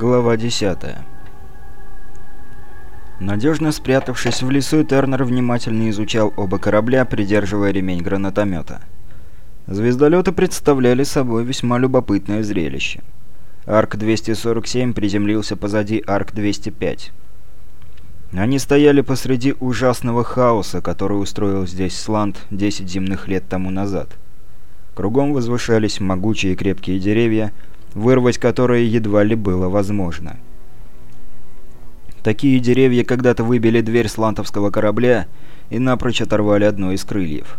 Глава 10 Надежно спрятавшись в лесу, Тернер внимательно изучал оба корабля, придерживая ремень гранатомета. Звездолеты представляли собой весьма любопытное зрелище. Арк-247 приземлился позади Арк-205. Они стояли посреди ужасного хаоса, который устроил здесь Сланд 10 земных лет тому назад. Кругом возвышались могучие крепкие деревья, вырвать которые едва ли было возможно. Такие деревья когда-то выбили дверь слантовского корабля и напрочь оторвали одно из крыльев.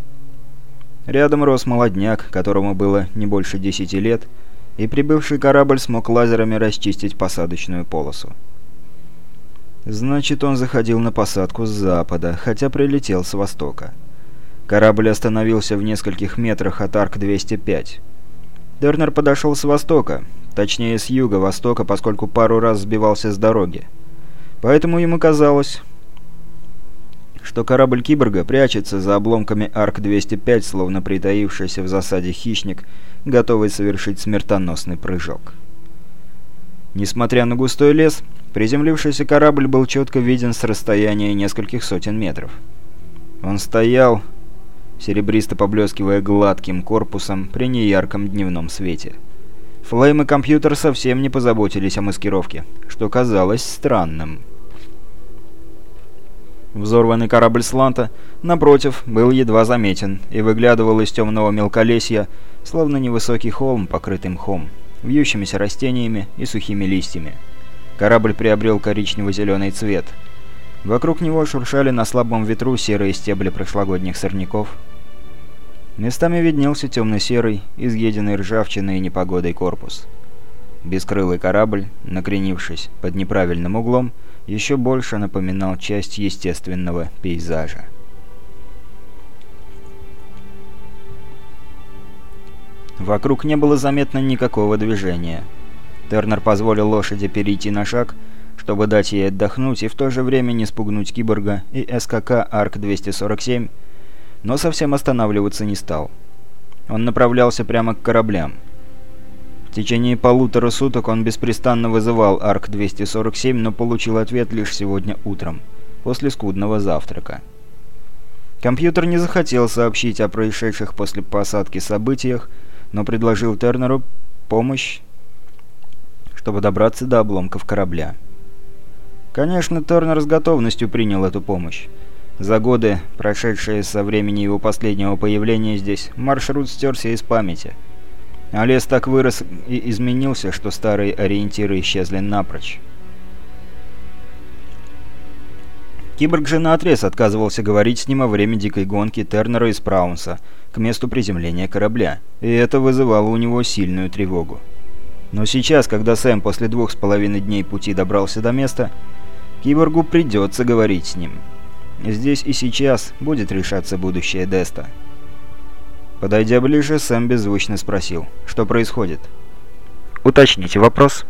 Рядом рос молодняк, которому было не больше десяти лет, и прибывший корабль смог лазерами расчистить посадочную полосу. Значит, он заходил на посадку с запада, хотя прилетел с востока. Корабль остановился в нескольких метрах от Арк-205. Дернер подошел с востока, точнее с юга-востока, поскольку пару раз сбивался с дороги. Поэтому ему казалось, что корабль Киборга прячется за обломками Арк-205, словно притаившийся в засаде хищник, готовый совершить смертоносный прыжок. Несмотря на густой лес, приземлившийся корабль был четко виден с расстояния нескольких сотен метров. Он стоял, серебристо поблескивая гладким корпусом при неярком дневном свете. Флейм и компьютер совсем не позаботились о маскировке, что казалось странным. Взорванный корабль Сланта, напротив, был едва заметен и выглядывал из темного мелколесья, словно невысокий холм, покрытый мхом, вьющимися растениями и сухими листьями. Корабль приобрел коричнево-зеленый цвет. Вокруг него шуршали на слабом ветру серые стебли прошлогодних сорняков, Местами виднелся темно-серый, изъеденный ржавчиной и непогодой корпус. Бескрылый корабль, накренившись под неправильным углом, еще больше напоминал часть естественного пейзажа. Вокруг не было заметно никакого движения. Тернер позволил лошади перейти на шаг, чтобы дать ей отдохнуть и в то же время не спугнуть киборга и СКК Арк-247, но совсем останавливаться не стал. Он направлялся прямо к кораблям. В течение полутора суток он беспрестанно вызывал Арк-247, но получил ответ лишь сегодня утром, после скудного завтрака. Компьютер не захотел сообщить о происшедших после посадки событиях, но предложил Тернеру помощь, чтобы добраться до обломков корабля. Конечно, Тернер с готовностью принял эту помощь. За годы, прошедшие со времени его последнего появления здесь, маршрут стерся из памяти. А лес так вырос и изменился, что старые ориентиры исчезли напрочь. Киборг же наотрез отказывался говорить с ним о время дикой гонки Тернера и Спраунса к месту приземления корабля, и это вызывало у него сильную тревогу. Но сейчас, когда Сэм после двух с половиной дней пути добрался до места, Киборгу придется говорить с ним. Здесь и сейчас будет решаться будущее Деста. Подойдя ближе, Сэм беззвучно спросил, что происходит. «Уточните вопрос».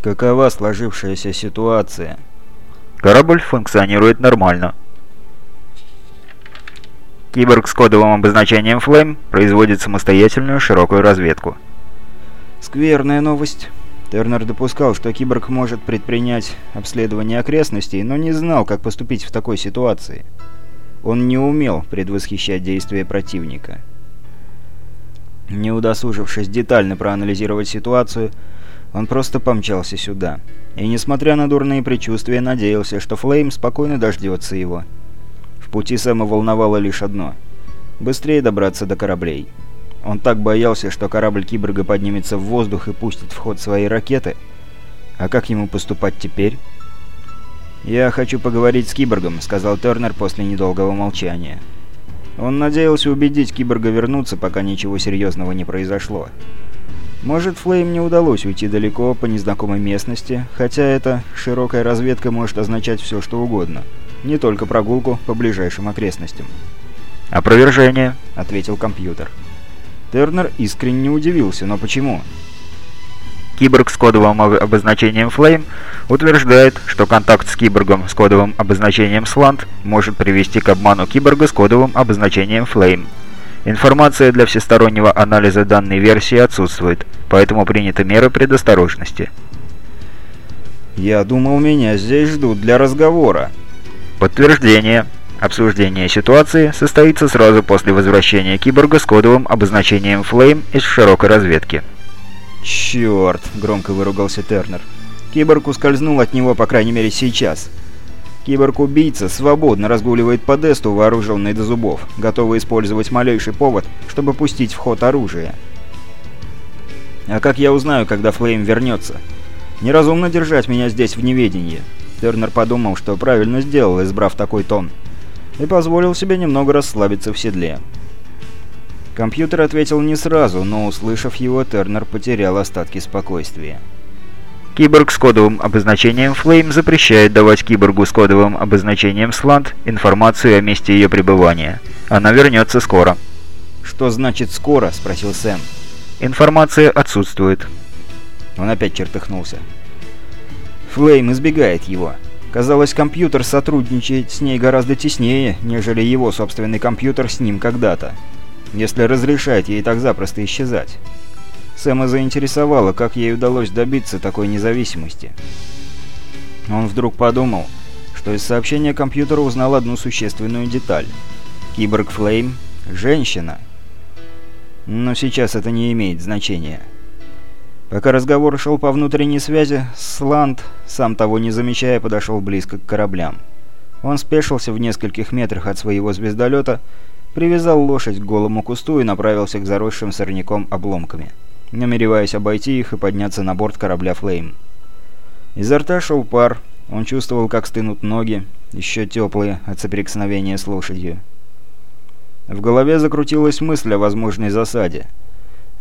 «Какова сложившаяся ситуация?» «Корабль функционирует нормально». Киборг с кодовым обозначением Flame производит самостоятельную широкую разведку. «Скверная новость». Тернер допускал, что киборг может предпринять обследование окрестностей, но не знал, как поступить в такой ситуации. Он не умел предвосхищать действия противника. Не удосужившись детально проанализировать ситуацию, он просто помчался сюда. И, несмотря на дурные предчувствия, надеялся, что Флейм спокойно дождется его. В пути Сэма волновало лишь одно — быстрее добраться до кораблей. Он так боялся, что корабль киборга поднимется в воздух и пустит в ход свои ракеты. А как ему поступать теперь? «Я хочу поговорить с киборгом», — сказал Тернер после недолгого молчания. Он надеялся убедить киборга вернуться, пока ничего серьезного не произошло. Может, Флейм не удалось уйти далеко по незнакомой местности, хотя эта широкая разведка может означать все, что угодно. Не только прогулку по ближайшим окрестностям. «Опровержение», — ответил компьютер. Тернер искренне удивился, но почему? Киборг с кодовым обозначением Flame утверждает, что контакт с киборгом с кодовым обозначением Slant может привести к обману киборга с кодовым обозначением Flame. Информация для всестороннего анализа данной версии отсутствует, поэтому приняты меры предосторожности. «Я думал, меня здесь ждут для разговора». Подтверждение. Обсуждение ситуации состоится сразу после возвращения киборга с кодовым обозначением Flame из широкой разведки. «Черт!» — громко выругался Тернер. Киборг ускользнул от него, по крайней мере, сейчас. Киборг-убийца свободно разгуливает по Десту, вооруженный до зубов, готовый использовать малейший повод, чтобы пустить в ход оружие. А как я узнаю, когда Флейм вернется? Неразумно держать меня здесь в неведении. Тернер подумал, что правильно сделал, избрав такой тон. И позволил себе немного расслабиться в седле. Компьютер ответил не сразу, но, услышав его, Тернер потерял остатки спокойствия. Киборг с кодовым обозначением Flame запрещает давать киборгу с кодовым обозначением Slant информацию о месте ее пребывания. Она вернется скоро. «Что значит «скоро»?» — спросил Сэм. «Информация отсутствует». Он опять чертыхнулся. Флейм избегает его. Казалось, компьютер сотрудничает с ней гораздо теснее, нежели его собственный компьютер с ним когда-то. Если разрешает ей так запросто исчезать. Сэма заинтересовало, как ей удалось добиться такой независимости. Он вдруг подумал, что из сообщения компьютера узнал одну существенную деталь. Киборг Флейм — женщина. Но сейчас это не имеет значения. Пока разговор шел по внутренней связи, Сланд, сам того не замечая, подошел близко к кораблям. Он спешился в нескольких метрах от своего звездолета, привязал лошадь к голому кусту и направился к заросшим сорняком обломками намереваясь обойти их и подняться на борт корабля «Флейм». Изо рта шел пар, он чувствовал, как стынут ноги, еще теплые от соприкосновения с лошадью. В голове закрутилась мысль о возможной засаде.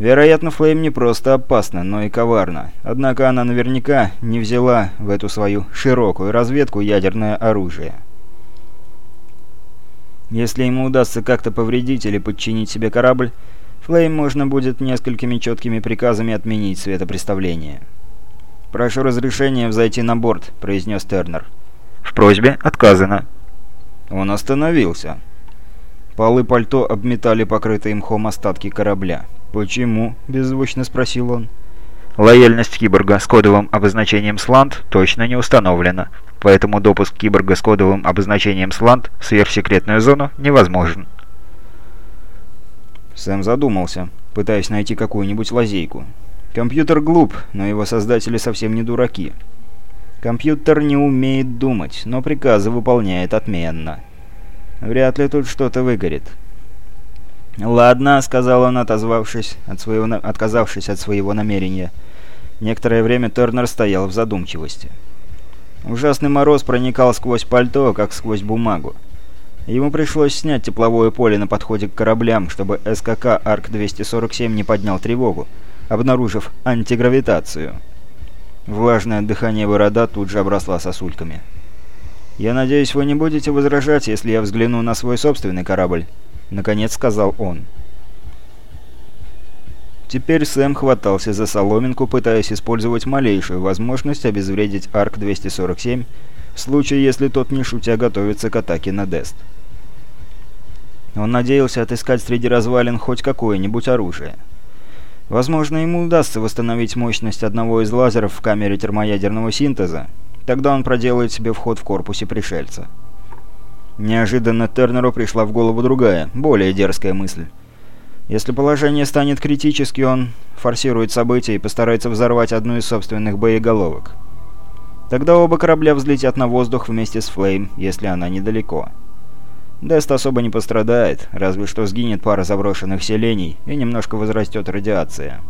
Вероятно, Флейм не просто опасна, но и коварна. Однако она наверняка не взяла в эту свою широкую разведку ядерное оружие. Если ему удастся как-то повредить или подчинить себе корабль, Флейм можно будет несколькими четкими приказами отменить светопреставление. «Прошу разрешения взойти на борт», — произнес Тернер. «В просьбе отказано». Он остановился. Полы пальто обметали покрытые мхом остатки корабля. «Почему?» — беззвучно спросил он. Лояльность киборга с кодовым обозначением «Сланд» точно не установлена, поэтому допуск киборга с кодовым обозначением «Сланд» в сверхсекретную зону невозможен. Сэм задумался, пытаясь найти какую-нибудь лазейку. Компьютер глуп, но его создатели совсем не дураки. Компьютер не умеет думать, но приказы выполняет отменно. Вряд ли тут что-то выгорит. «Ладно», — сказал он, отозвавшись от своего, отказавшись от своего намерения. Некоторое время Тернер стоял в задумчивости. Ужасный мороз проникал сквозь пальто, как сквозь бумагу. Ему пришлось снять тепловое поле на подходе к кораблям, чтобы СКК Арк-247 не поднял тревогу, обнаружив антигравитацию. Влажное дыхание борода тут же обросла сосульками. «Я надеюсь, вы не будете возражать, если я взгляну на свой собственный корабль», — наконец сказал он. Теперь Сэм хватался за соломинку, пытаясь использовать малейшую возможность обезвредить Арк-247 в случае, если тот не шутя готовится к атаке на Дест. Он надеялся отыскать среди развалин хоть какое-нибудь оружие. Возможно, ему удастся восстановить мощность одного из лазеров в камере термоядерного синтеза. Тогда он проделает себе вход в корпусе пришельца. Неожиданно Тернеру пришла в голову другая, более дерзкая мысль. Если положение станет критически, он форсирует события и постарается взорвать одну из собственных боеголовок. Тогда оба корабля взлетят на воздух вместе с Флейм, если она недалеко. Дест особо не пострадает, разве что сгинет пара заброшенных селений и немножко возрастет радиация.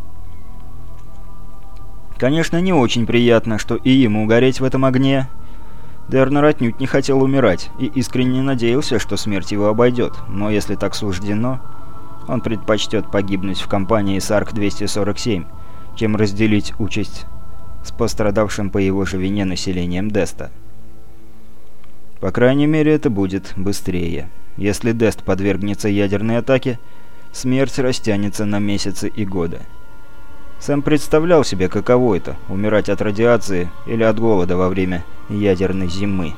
Конечно, не очень приятно, что и ему гореть в этом огне. Дернер отнюдь не хотел умирать и искренне надеялся, что смерть его обойдет, но если так суждено, он предпочтет погибнуть в компании Сарк-247, чем разделить участь с пострадавшим по его же вине населением Деста. По крайней мере, это будет быстрее. Если Дест подвергнется ядерной атаке, смерть растянется на месяцы и годы. Сам представлял себе, каково это – умирать от радиации или от голода во время ядерной зимы.